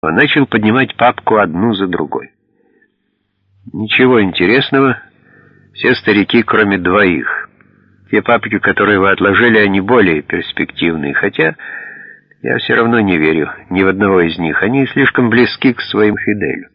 Он начал поднимать папку одну за другой. Ничего интересного, все старики, кроме двоих. Те папки, которые вы отложили, они более перспективные, хотя я все равно не верю ни в одного из них. Они слишком близки к своим Фиделю.